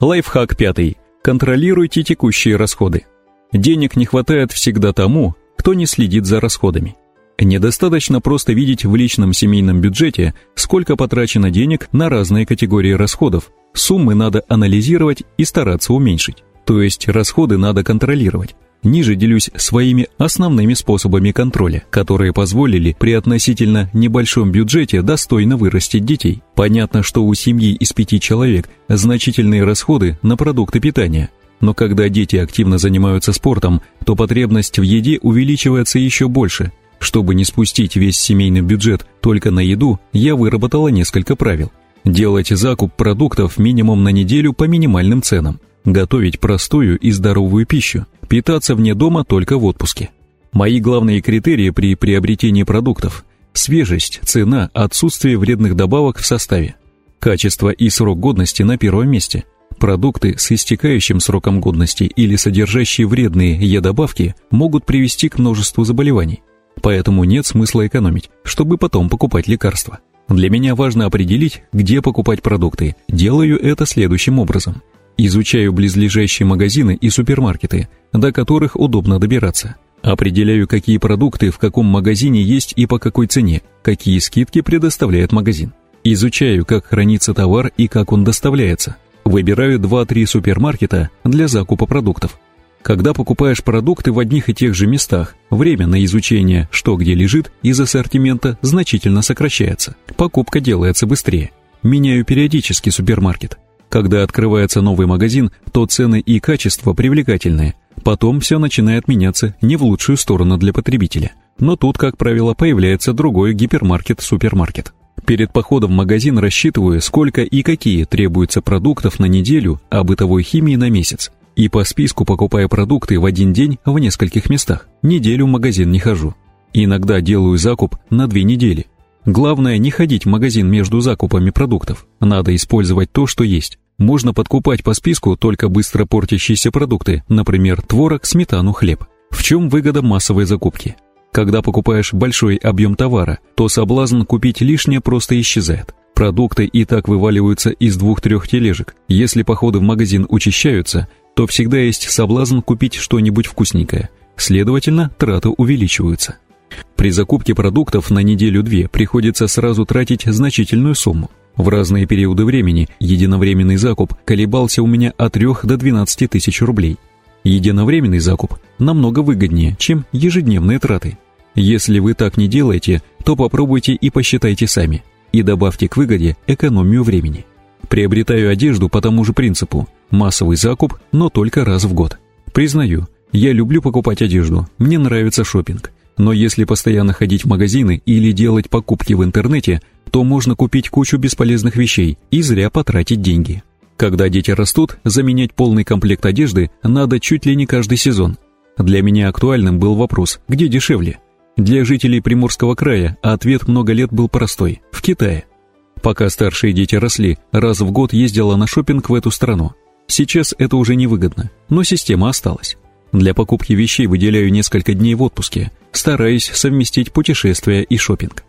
Лайфхак пятый. Контролируйте текущие расходы. Денег не хватает всегда тому, кто не следит за расходами. Недостаточно просто видеть в личном семейном бюджете, сколько потрачено денег на разные категории расходов. Суммы надо анализировать и стараться уменьшить. То есть расходы надо контролировать. Ниже делюсь своими основными способами контроля, которые позволили при относительно небольшом бюджете достойно вырастить детей. Понятно, что у семьи из пяти человек значительные расходы на продукты питания, но когда дети активно занимаются спортом, то потребность в еде увеличивается еще больше. Чтобы не спустить весь семейный бюджет только на еду, я выработала несколько правил. Делать закуп продуктов минимум на неделю по минимальным ценам. Готовить простую и здоровую пищу. Питаться вне дома только в отпуске. Мои главные критерии при приобретении продуктов – свежесть, цена, отсутствие вредных добавок в составе. Качество и срок годности на первом месте – Продукты с истекающим сроком годности или содержащие вредные Е-добавки могут привести к множеству заболеваний. Поэтому нет смысла экономить, чтобы потом покупать лекарства. Для меня важно определить, где покупать продукты. Делаю это следующим образом. Изучаю близлежащие магазины и супермаркеты, до которых удобно добираться. Определяю, какие продукты в каком магазине есть и по какой цене, какие скидки предоставляет магазин. Изучаю, как хранится товар и как он доставляется – Выбираю 2-3 супермаркета для закупа продуктов. Когда покупаешь продукты в одних и тех же местах, время на изучение, что где лежит, из ассортимента значительно сокращается. Покупка делается быстрее. Меняю периодически супермаркет. Когда открывается новый магазин, то цены и качество привлекательные. Потом все начинает меняться не в лучшую сторону для потребителя. Но тут, как правило, появляется другой гипермаркет-супермаркет. Перед походом в магазин рассчитываю, сколько и какие требуется продуктов на неделю, а бытовой химии на месяц. И по списку покупаю продукты в один день в нескольких местах. Неделю в магазин не хожу. Иногда делаю закуп на две недели. Главное не ходить в магазин между закупами продуктов. Надо использовать то, что есть. Можно подкупать по списку только быстро портящиеся продукты, например, творог, сметану, хлеб. В чем выгода массовой закупки? Когда покупаешь большой объем товара, то соблазн купить лишнее просто исчезает. Продукты и так вываливаются из двух-трех тележек. Если походы в магазин учащаются, то всегда есть соблазн купить что-нибудь вкусненькое. Следовательно, траты увеличиваются. При закупке продуктов на неделю-две приходится сразу тратить значительную сумму. В разные периоды времени единовременный закуп колебался у меня от 3 до 12 тысяч рублей. Единовременный закуп намного выгоднее, чем ежедневные траты. Если вы так не делаете, то попробуйте и посчитайте сами. И добавьте к выгоде экономию времени. Приобретаю одежду по тому же принципу. Массовый закуп, но только раз в год. Признаю, я люблю покупать одежду, мне нравится шопинг. Но если постоянно ходить в магазины или делать покупки в интернете, то можно купить кучу бесполезных вещей и зря потратить деньги. Когда дети растут, заменять полный комплект одежды надо чуть ли не каждый сезон. Для меня актуальным был вопрос, где дешевле? Для жителей Приморского края ответ много лет был простой – в Китае. Пока старшие дети росли, раз в год ездила на шопинг в эту страну. Сейчас это уже невыгодно, но система осталась. Для покупки вещей выделяю несколько дней в отпуске, стараясь совместить путешествия и шопинг.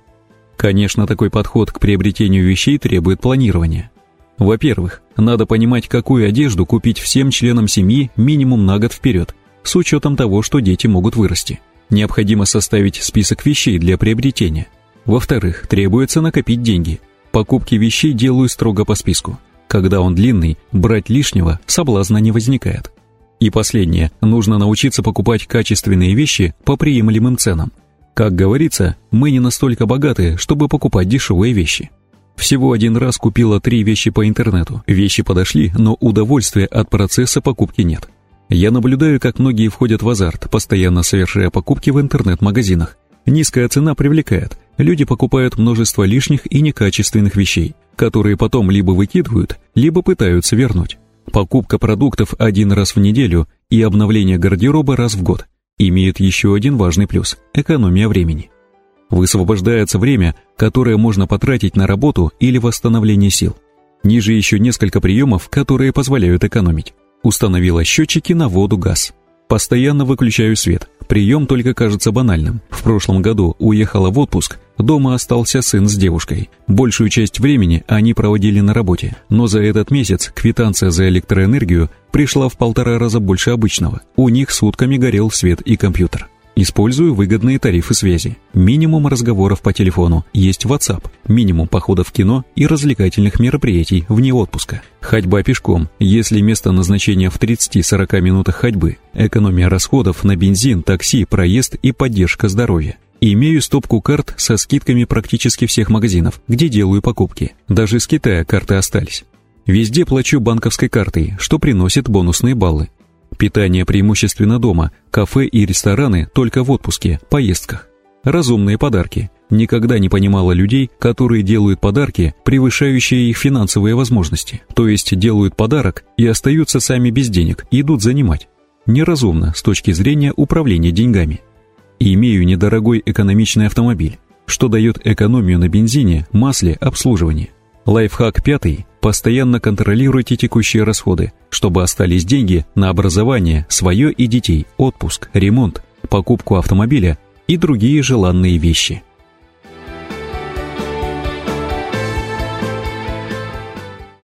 Конечно, такой подход к приобретению вещей требует планирования. Во-первых, надо понимать, какую одежду купить всем членам семьи минимум на год вперед, с учетом того, что дети могут вырасти. Необходимо составить список вещей для приобретения. Во-вторых, требуется накопить деньги. Покупки вещей делаю строго по списку. Когда он длинный, брать лишнего соблазна не возникает. И последнее, нужно научиться покупать качественные вещи по приемлемым ценам. Как говорится, мы не настолько богаты, чтобы покупать дешевые вещи. Всего один раз купила три вещи по интернету. Вещи подошли, но удовольствия от процесса покупки нет. Я наблюдаю, как многие входят в азарт, постоянно совершая покупки в интернет-магазинах. Низкая цена привлекает. Люди покупают множество лишних и некачественных вещей, которые потом либо выкидывают, либо пытаются вернуть. Покупка продуктов один раз в неделю и обновление гардероба раз в год имеют еще один важный плюс – экономия времени. Высвобождается время, которое можно потратить на работу или восстановление сил. Ниже еще несколько приемов, которые позволяют экономить. Установила счетчики на воду, газ. Постоянно выключаю свет. Прием только кажется банальным. В прошлом году уехала в отпуск, дома остался сын с девушкой. Большую часть времени они проводили на работе, но за этот месяц квитанция за электроэнергию пришла в полтора раза больше обычного. У них сутками горел свет и компьютер. Использую выгодные тарифы связи. Минимум разговоров по телефону, есть WhatsApp, минимум походов в кино и развлекательных мероприятий вне отпуска. Ходьба пешком, если место назначения в 30-40 минутах ходьбы. Экономия расходов на бензин, такси, проезд и поддержка здоровья. Имею стопку карт со скидками практически всех магазинов, где делаю покупки. Даже из Китая карты остались. Везде плачу банковской картой, что приносит бонусные баллы. Питание преимущественно дома, кафе и рестораны только в отпуске, поездках. Разумные подарки. Никогда не понимала людей, которые делают подарки, превышающие их финансовые возможности. То есть делают подарок и остаются сами без денег, идут занимать. Неразумно с точки зрения управления деньгами. имею недорогой экономичный автомобиль, что дает экономию на бензине, масле, обслуживании. Лайфхак пятый. Постоянно контролируйте текущие расходы, чтобы остались деньги на образование, свое и детей, отпуск, ремонт, покупку автомобиля и другие желанные вещи.